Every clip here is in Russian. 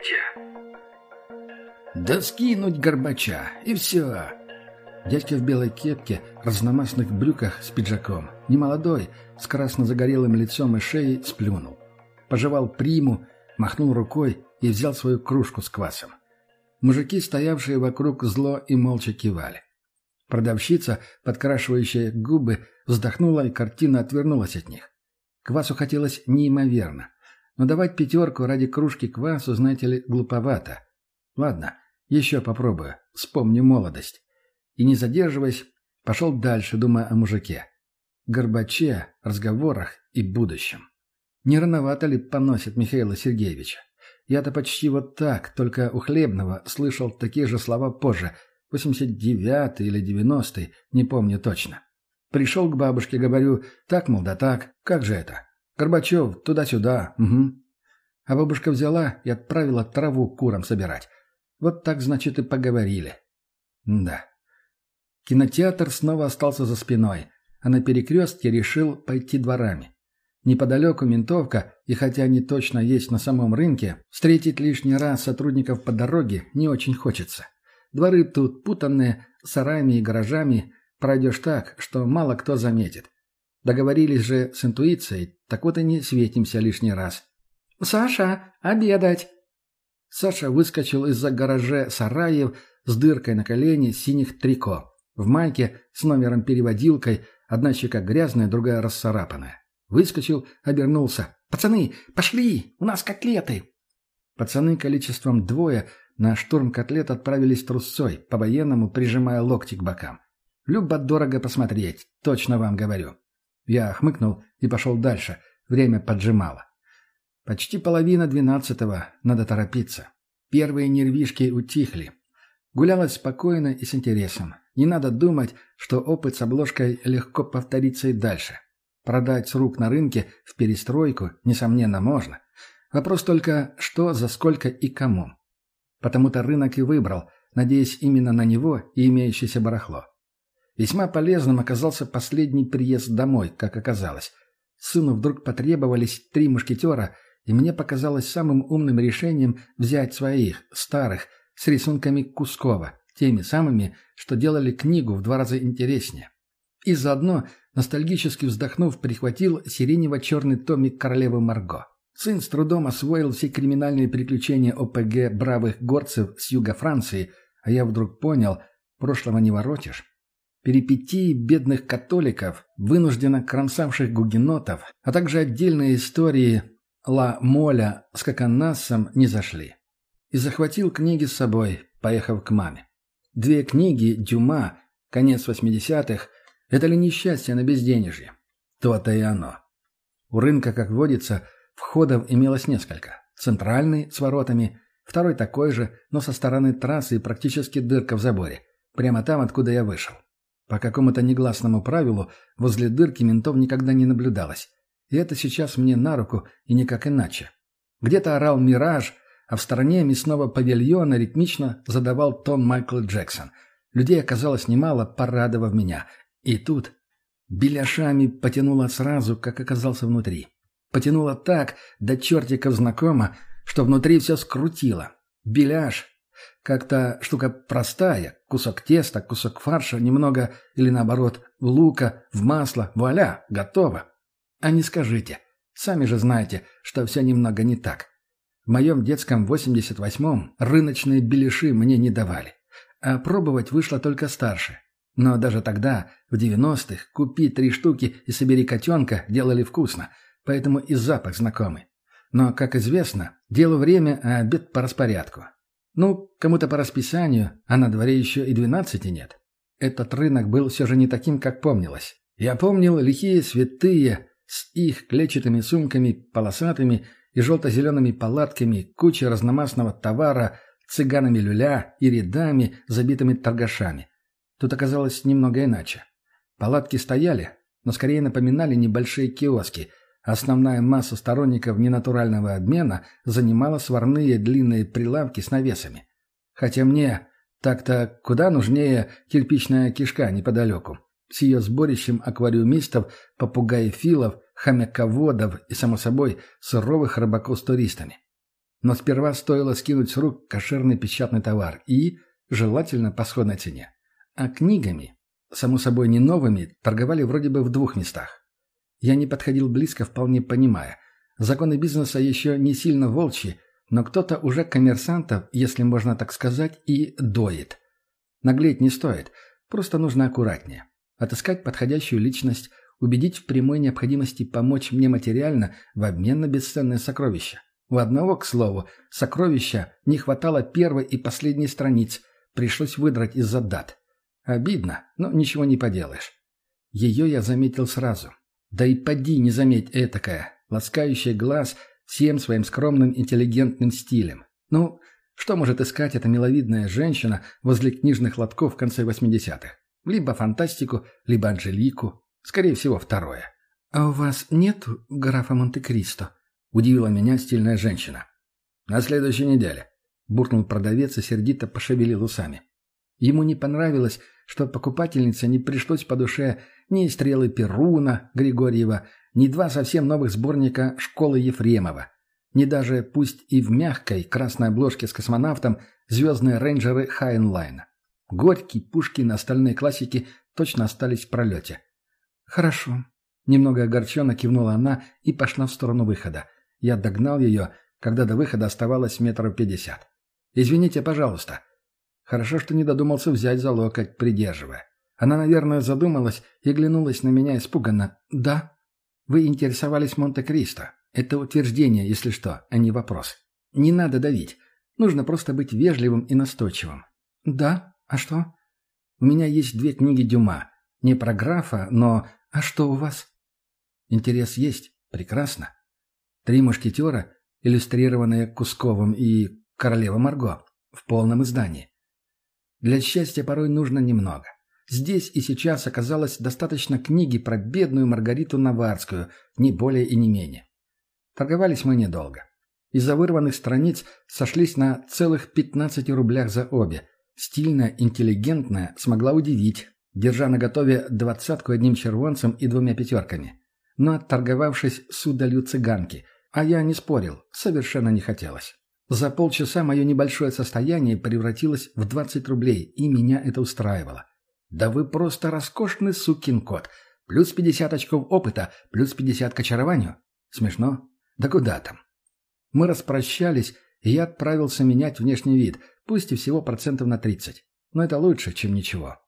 знаете. Да скинуть Горбача, и все. Дядька в белой кепке, разномастных брюках с пиджаком, немолодой, с красно-загорелым лицом и шеей, сплюнул. Пожевал приму, махнул рукой и взял свою кружку с квасом. Мужики, стоявшие вокруг, зло и молча кивали. Продавщица, подкрашивающая губы, вздохнула, и картина отвернулась от них. Квасу хотелось неимоверно. Но давать пятерку ради кружки квасу, знаете ли, глуповато. Ладно, еще попробую. Вспомню молодость. И не задерживаясь, пошел дальше, думая о мужике. Горбаче, разговорах и будущем. Не рановато ли поносит Михаила Сергеевича? Я-то почти вот так, только у Хлебного слышал такие же слова позже, 89-й или 90-й, не помню точно. Пришел к бабушке, говорю, так, мол, да так, как же это? Горбачев, туда-сюда, угу. А бабушка взяла и отправила траву курам собирать. Вот так, значит, и поговорили. Да. Кинотеатр снова остался за спиной, а на перекрестке решил пойти дворами. Неподалеку ментовка, и хотя они точно есть на самом рынке, встретить лишний раз сотрудников по дороге не очень хочется. Дворы тут путанные, сарами и гаражами, пройдешь так, что мало кто заметит. Договорились же с интуицией, так вот и не светимся лишний раз. «Саша, обедать!» Саша выскочил из-за гараже сараев с дыркой на колени синих трико. В майке с номером переводилкой, одна щека грязная, другая расцарапанная. Выскочил, обернулся. «Пацаны, пошли! У нас котлеты!» Пацаны количеством двое на штурм котлет отправились трусцой, по-военному прижимая локти к бокам. Любо дорого посмотреть, точно вам говорю. Я хмыкнул и пошел дальше. Время поджимало. Почти половина двенадцатого. Надо торопиться. Первые нервишки утихли. Гулялось спокойно и с интересом. Не надо думать, что опыт с обложкой легко повторится и дальше. Продать с рук на рынке в перестройку, несомненно, можно. Вопрос только, что, за сколько и кому. Потому-то рынок и выбрал, надеясь именно на него и имеющееся барахло. Весьма полезным оказался последний приезд домой, как оказалось. Сыну вдруг потребовались три мушкетера, и мне показалось самым умным решением взять своих, старых, с рисунками Кускова, теми самыми, что делали книгу в два раза интереснее. И заодно, ностальгически вздохнув, прихватил сиренево-черный томик королевы Марго. Сын с трудом освоил все криминальные приключения ОПГ бравых горцев с юга Франции, а я вдруг понял, прошлого не воротишь. Перипетии бедных католиков, вынужденно кромсавших гугенотов, а также отдельные истории Ла Моля с Коконассом не зашли. И захватил книги с собой, поехав к маме. Две книги Дюма, конец 80-х, это ли несчастье на безденежье? То-то и оно. У рынка, как водится, входов имелось несколько. Центральный, с воротами, второй такой же, но со стороны трассы и практически дырка в заборе. Прямо там, откуда я вышел. По какому-то негласному правилу возле дырки ментов никогда не наблюдалось. И это сейчас мне на руку, и никак иначе. Где-то орал «Мираж», а в стороне мясного павильона ритмично задавал тон Майкл Джексон. Людей оказалось немало, порадовав меня. И тут беляшами потянуло сразу, как оказался внутри. Потянуло так, до чертиков знакомо, что внутри все скрутило. Беляш как-то штука простая. Кусок теста, кусок фарша, немного, или наоборот, в лука, в масло, вуаля, готово. А не скажите. Сами же знаете, что все немного не так. В моем детском 88-м рыночные беляши мне не давали. А пробовать вышло только старше. Но даже тогда, в 90-х, купи три штуки и собери котенка делали вкусно, поэтому и запах знакомый. Но, как известно, дело время, а обед по распорядку. Ну, кому-то по расписанию, а на дворе еще и двенадцати нет. Этот рынок был все же не таким, как помнилось. Я помнил лихие святые с их клетчатыми сумками, полосатыми и желто-зелеными палатками, кучей разномастного товара, цыганами люля и рядами, забитыми торгашами. Тут оказалось немного иначе. Палатки стояли, но скорее напоминали небольшие киоски – Основная масса сторонников ненатурального обмена занимала сварные длинные прилавки с навесами. Хотя мне так-то куда нужнее кирпичная кишка неподалеку, с ее сборищем аквариумистов, попугаефилов, хомяководов и, само собой, суровых рыбаков с туристами. Но сперва стоило скинуть с рук кошерный печатный товар и, желательно, по сходной цене. А книгами, само собой не новыми, торговали вроде бы в двух местах. Я не подходил близко, вполне понимая. Законы бизнеса еще не сильно волчьи, но кто-то уже коммерсантов, если можно так сказать, и доит. Наглеть не стоит, просто нужно аккуратнее. Отыскать подходящую личность, убедить в прямой необходимости помочь мне материально в обмен на бесценное сокровище. У одного, к слову, сокровища не хватало первой и последней страниц, пришлось выдрать из-за дат. Обидно, но ничего не поделаешь. Ее я заметил сразу. Да и поди не заметь этакое, ласкающее глаз всем своим скромным интеллигентным стилем. Ну, что может искать эта миловидная женщина возле книжных лотков в конце 80-х? Либо фантастику, либо Анжелику. Скорее всего, второе. «А у вас нет графа Монте-Кристо?» – удивила меня стильная женщина. «На следующей неделе», – буркнул продавец и сердито пошевелил усами. Ему не понравилось, что покупательнице не пришлось по душе ни «Стрелы Перуна» Григорьева, ни два совсем новых сборника «Школы Ефремова». ни даже, пусть и в мягкой, красной обложке с космонавтом, звездные рейнджеры Хайнлайна. Горький, Пушкин, остальные классики точно остались в пролете. «Хорошо», — немного огорченно кивнула она и пошла в сторону выхода. Я догнал ее, когда до выхода оставалось метров пятьдесят. «Извините, пожалуйста». Хорошо, что не додумался взять за локоть, придерживая. Она, наверное, задумалась и глянулась на меня испуганно. «Да? Вы интересовались Монте-Кристо. Это утверждение, если что, а не вопрос. Не надо давить. Нужно просто быть вежливым и настойчивым». «Да? А что?» «У меня есть две книги Дюма. Не про графа, но... А что у вас?» «Интерес есть. Прекрасно. Три мушкетера, иллюстрированные Кусковым и Королева Марго, в полном издании. Для счастья порой нужно немного. Здесь и сейчас оказалось достаточно книги про бедную Маргариту Наварскую, не более и не менее. Торговались мы недолго. Из-за вырванных страниц сошлись на целых 15 рублях за обе. Стильная, интеллигентная смогла удивить, держа на готове двадцатку одним червонцем и двумя пятерками. Но отторговавшись с удалью цыганки, а я не спорил, совершенно не хотелось. За полчаса мое небольшое состояние превратилось в 20 рублей, и меня это устраивало. Да вы просто роскошный сукин кот. Плюс 50 очков опыта, плюс 50 к очарованию. Смешно? Да куда там? Мы распрощались, и я отправился менять внешний вид, пусть и всего процентов на 30. Но это лучше, чем ничего.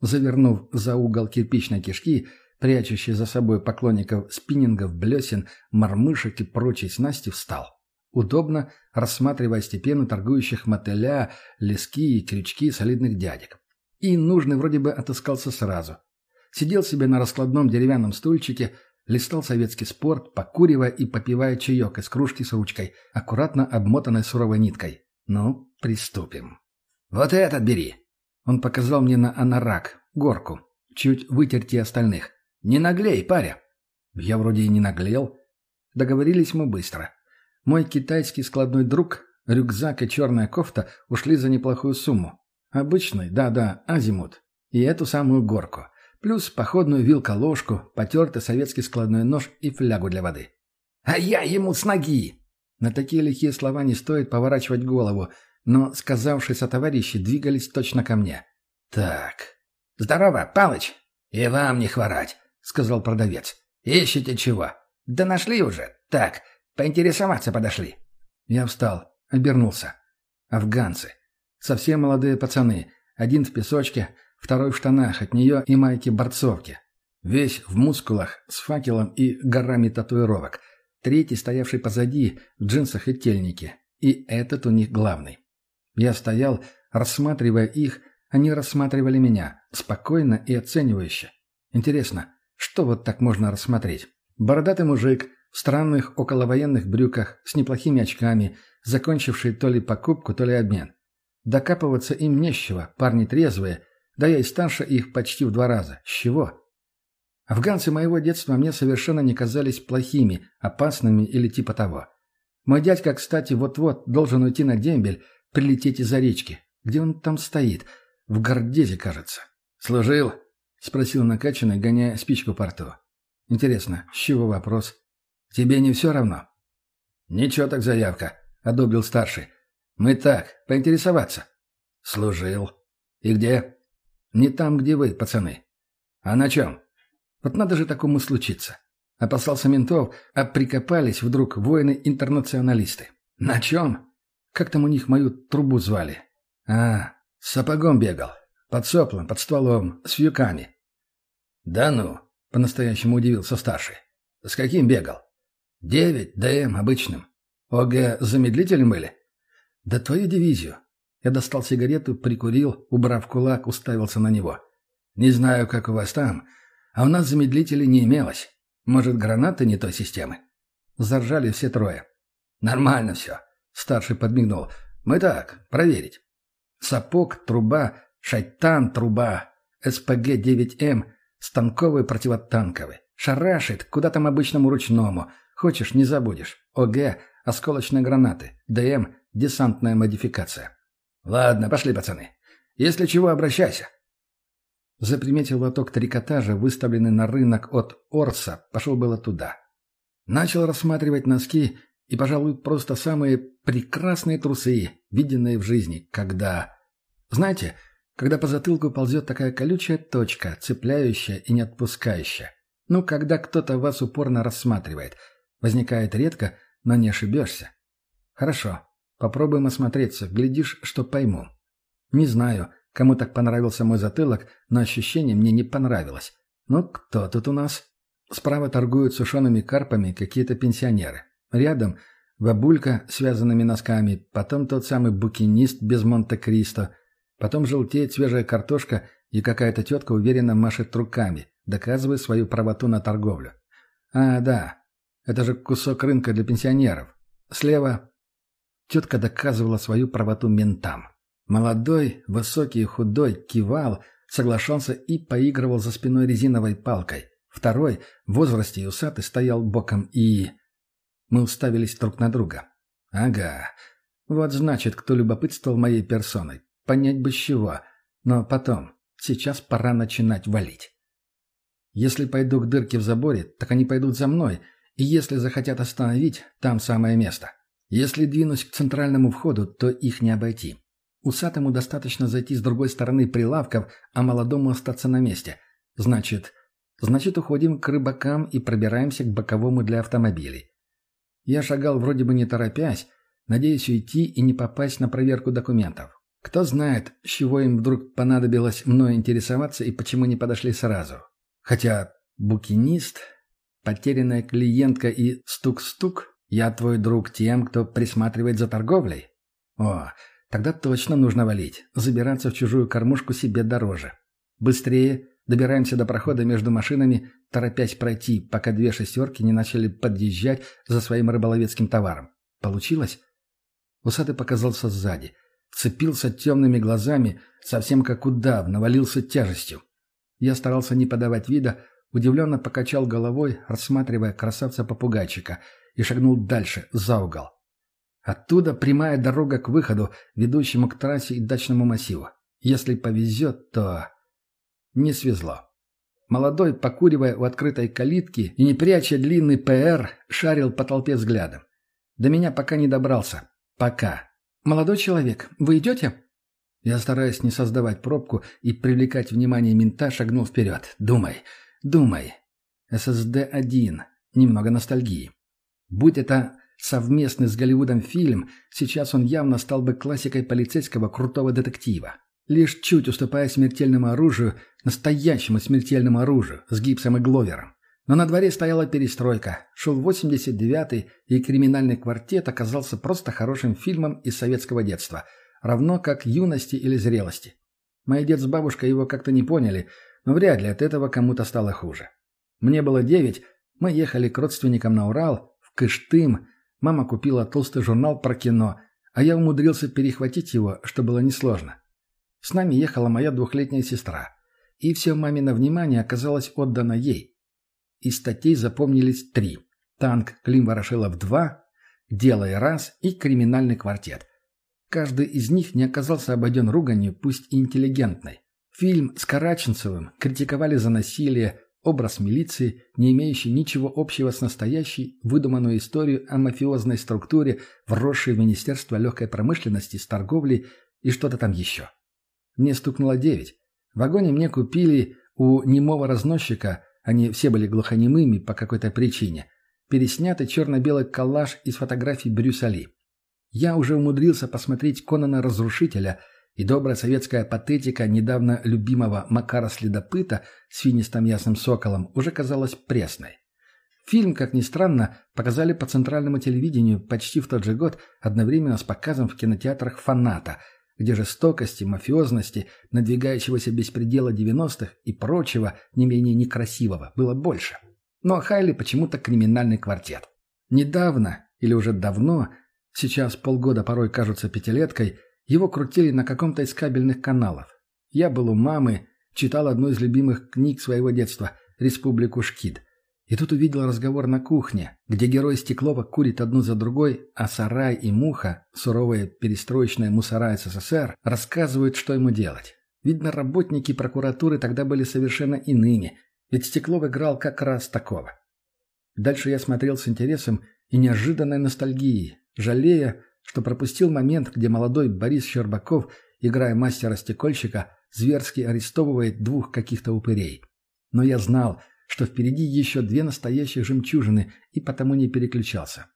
Завернув за угол кирпичной кишки, прячущий за собой поклонников спиннингов, блесен, мормышек и прочей снасти, встал. Удобно, рассматривая степенно торгующих мотыля, лески и крючки солидных дядек и нужный вроде бы отыскался сразу. Сидел себе на раскладном деревянном стульчике, листал советский спорт, покуривая и попивая чаек из кружки с ручкой, аккуратно обмотанной суровой ниткой. «Ну, приступим». «Вот этот бери!» Он показал мне на анарак, горку, чуть вытерти остальных. «Не наглей, паря!» Я вроде и не наглел. Договорились мы быстро. Мой китайский складной друг, рюкзак и черная кофта ушли за неплохую сумму. Обычный, да-да, азимут. И эту самую горку. Плюс походную вилка-ложку, потертый советский складной нож и флягу для воды. «А я ему с ноги!» На такие лихие слова не стоит поворачивать голову, но сказавшиеся товарищи двигались точно ко мне. «Так...» «Здорово, Палыч!» «И вам не хворать!» — сказал продавец. «Ищете чего?» «Да нашли уже. Так, поинтересоваться подошли». Я встал, обернулся. «Афганцы. Совсем молодые пацаны. Один в песочке, второй в штанах, от нее и майки борцовки. Весь в мускулах, с факелом и горами татуировок. Третий, стоявший позади, в джинсах и тельнике. И этот у них главный. Я стоял, рассматривая их, они рассматривали меня, спокойно и оценивающе. Интересно, что вот так можно рассмотреть? Бородатый мужик, в странных околовоенных брюках, с неплохими очками, закончивший то ли покупку, то ли обмен. Докапываться им нещего, парни трезвые, да я и старше их почти в два раза. С чего? Афганцы моего детства мне совершенно не казались плохими, опасными или типа того. Мой дядька, кстати, вот-вот должен уйти на дембель, прилететь из-за речки. Где он там стоит? В Гордезе, кажется. «Служил?» — спросил накачанный, гоняя спичку по рту. «Интересно, с чего вопрос?» «Тебе не все равно?» «Ничего так заявка», — одобрил старший. Мы так, поинтересоваться. Служил. И где? Не там, где вы, пацаны. А на чем? Вот надо же такому случиться. Опасался ментов, а прикопались вдруг воины-интернационалисты. На чем? Как там у них мою трубу звали? А, с сапогом бегал. Под соплом, под стволом, с вьюками. Да ну, по-настоящему удивился старший. С каким бегал? Девять ДМ обычным. ОГ с замедлителем были? «Да твою дивизию!» Я достал сигарету, прикурил, убрав кулак, уставился на него. «Не знаю, как у вас там, а у нас замедлителей не имелось. Может, гранаты не той системы?» Заржали все трое. «Нормально все», — старший подмигнул. «Мы так, проверить». Сапог, труба, шайтан, труба, СПГ-9М, станковый противотанковый. Шарашит, куда там обычному ручному. Хочешь, не забудешь. ОГ, осколочные гранаты. ДМ, Десантная модификация. Ладно, пошли, пацаны. Если чего, обращайся. Заприметил лоток трикотажа, выставленный на рынок от Орса, пошел было туда. Начал рассматривать носки и, пожалуй, просто самые прекрасные трусы, виденные в жизни, когда... Знаете, когда по затылку ползет такая колючая точка, цепляющая и не отпускающая. Ну, когда кто-то вас упорно рассматривает. Возникает редко, но не ошибешься. Хорошо, Попробуем осмотреться, глядишь, что пойму. Не знаю, кому так понравился мой затылок, но ощущение мне не понравилось. Ну, кто тут у нас? Справа торгуют сушеными карпами какие-то пенсионеры. Рядом бабулька с вязаными носками, потом тот самый букинист без Монте-Кристо, потом желтеет свежая картошка и какая-то тетка уверенно машет руками, доказывая свою правоту на торговлю. А, да, это же кусок рынка для пенсионеров. Слева Тетка доказывала свою правоту ментам. Молодой, высокий, и худой, кивал, соглашался и поигрывал за спиной резиновой палкой. Второй, в возрасте и усатый, стоял боком и... Мы уставились друг на друга. «Ага. Вот значит, кто любопытствовал моей персоной. Понять бы с чего. Но потом. Сейчас пора начинать валить. Если пойду к дырке в заборе, так они пойдут за мной. И если захотят остановить, там самое место. Если двинусь к центральному входу, то их не обойти. Усатому достаточно зайти с другой стороны прилавков, а молодому остаться на месте. Значит, значит уходим к рыбакам и пробираемся к боковому для автомобилей. Я шагал вроде бы не торопясь, надеясь уйти и не попасть на проверку документов. Кто знает, с чего им вдруг понадобилось мной интересоваться и почему не подошли сразу. Хотя букинист, потерянная клиентка и стук-стук я твой друг тем, кто присматривает за торговлей? О, тогда точно нужно валить. Забираться в чужую кормушку себе дороже. Быстрее. Добираемся до прохода между машинами, торопясь пройти, пока две шестерки не начали подъезжать за своим рыболовецким товаром. Получилось? Усатый показался сзади. Вцепился темными глазами, совсем как удав, навалился тяжестью. Я старался не подавать вида, удивленно покачал головой, рассматривая красавца-попугайчика — и шагнул дальше, за угол. Оттуда прямая дорога к выходу, ведущему к трассе и дачному массиву. Если повезет, то... Не свезло. Молодой, покуривая у открытой калитки и не пряча длинный ПР, шарил по толпе взглядом. До меня пока не добрался. Пока. «Молодой человек, вы идете?» Я, стараясь не создавать пробку и привлекать внимание мента, шагнул вперед. «Думай, думай». ССД-1. Немного ностальгии. Будь это совместный с Голливудом фильм, сейчас он явно стал бы классикой полицейского крутого детектива. Лишь чуть уступая смертельному оружию, настоящему смертельному оружию, с гипсом и гловером. Но на дворе стояла перестройка, шел 89-й, и «Криминальный квартет» оказался просто хорошим фильмом из советского детства, равно как «Юности» или «Зрелости». Мои дед с бабушкой его как-то не поняли, но вряд ли от этого кому-то стало хуже. Мне было девять, мы ехали к родственникам на Урал, Кыштым мама купила толстый журнал про кино, а я умудрился перехватить его, что было несложно. С нами ехала моя двухлетняя сестра, и все мамино внимание оказалось отдано ей. Из статей запомнились три. «Танк Клим Ворошилов 2», «Делай раз» и «Криминальный квартет». Каждый из них не оказался обойден руганью, пусть и интеллигентной. Фильм с Караченцевым критиковали за насилие, Образ милиции, не имеющий ничего общего с настоящей, выдуманную историю о мафиозной структуре, вросшей в Министерство легкой промышленности с торговлей и что-то там еще. Мне стукнуло девять. В вагоне мне купили у немого разносчика, они все были глухонемыми по какой-то причине, переснятый черно-белый коллаж из фотографий Брюса Ли. Я уже умудрился посмотреть Конана Разрушителя – и добрая советская патетика недавно любимого Макара-следопыта с финистом ясным соколом уже казалась пресной. Фильм, как ни странно, показали по центральному телевидению почти в тот же год одновременно с показом в кинотеатрах «Фаната», где жестокости, мафиозности, надвигающегося беспредела 90-х и прочего, не менее некрасивого, было больше. Но Хайли почему-то криминальный квартет. Недавно, или уже давно, сейчас полгода порой кажутся пятилеткой – его крутили на каком-то из кабельных каналов. Я был у мамы, читал одну из любимых книг своего детства «Республику Шкид». И тут увидел разговор на кухне, где герой Стеклова курит одну за другой, а Сарай и Муха, суровые перестроечные мусора СССР, рассказывают, что ему делать. Видно, работники прокуратуры тогда были совершенно иными, ведь Стеклов играл как раз такого. Дальше я смотрел с интересом и неожиданной ностальгией, жалея, что пропустил момент, где молодой Борис Щербаков, играя мастера-стекольщика, зверски арестовывает двух каких-то упырей. Но я знал, что впереди еще две настоящие жемчужины, и потому не переключался.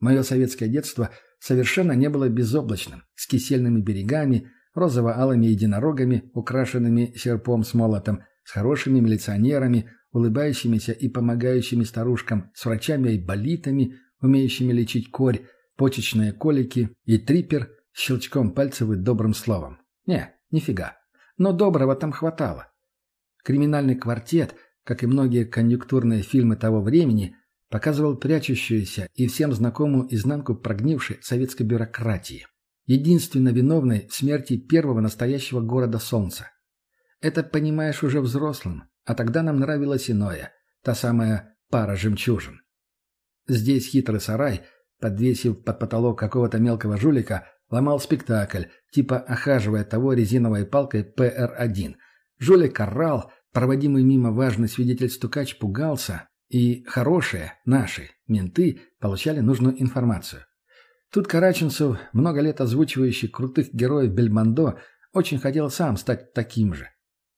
Мое советское детство совершенно не было безоблачным, с кисельными берегами, розово-алыми единорогами, украшенными серпом с молотом, с хорошими милиционерами, улыбающимися и помогающими старушкам, с врачами и болитами, умеющими лечить корь, почечные колики и трипер щелчком пальцев и добрым словом. Не, нифига. Но доброго там хватало. Криминальный квартет, как и многие конъюнктурные фильмы того времени, показывал прячущуюся и всем знакомую изнанку прогнившей советской бюрократии, единственно виновной в смерти первого настоящего города Солнца. Это понимаешь уже взрослым, а тогда нам нравилось иное, та самая пара жемчужин. Здесь хитрый сарай – подвесив под потолок какого-то мелкого жулика, ломал спектакль, типа охаживая того резиновой палкой ПР-1. Жулик орал, проводимый мимо важный свидетель-стукач пугался, и хорошие, наши, менты, получали нужную информацию. Тут Караченцев, много лет озвучивающий крутых героев Бельмондо, очень хотел сам стать таким же.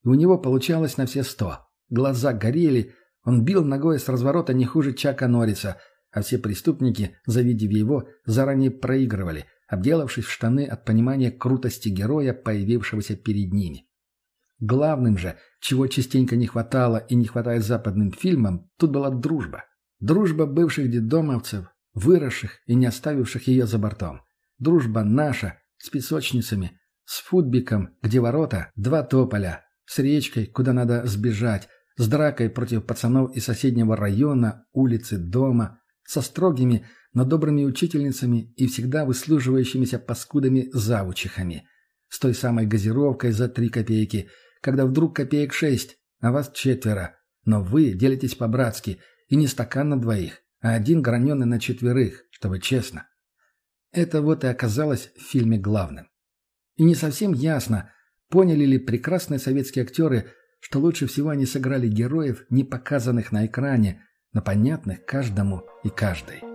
И у него получалось на все сто. Глаза горели, он бил ногой с разворота не хуже Чака Норриса – а все преступники, завидев его, заранее проигрывали, обделавшись в штаны от понимания крутости героя, появившегося перед ними. Главным же, чего частенько не хватало и не хватает западным фильмам, тут была дружба. Дружба бывших детдомовцев, выросших и не оставивших ее за бортом. Дружба наша с песочницами, с футбиком, где ворота, два тополя, с речкой, куда надо сбежать, с дракой против пацанов из соседнего района, улицы, дома, со строгими, но добрыми учительницами и всегда выслуживающимися паскудами-завучихами, с той самой газировкой за три копейки, когда вдруг копеек шесть, а вас четверо, но вы делитесь по-братски, и не стакан на двоих, а один граненый на четверых, чтобы честно. Это вот и оказалось в фильме главным. И не совсем ясно, поняли ли прекрасные советские актеры, что лучше всего они сыграли героев, не показанных на экране, на понятных каждому и каждой.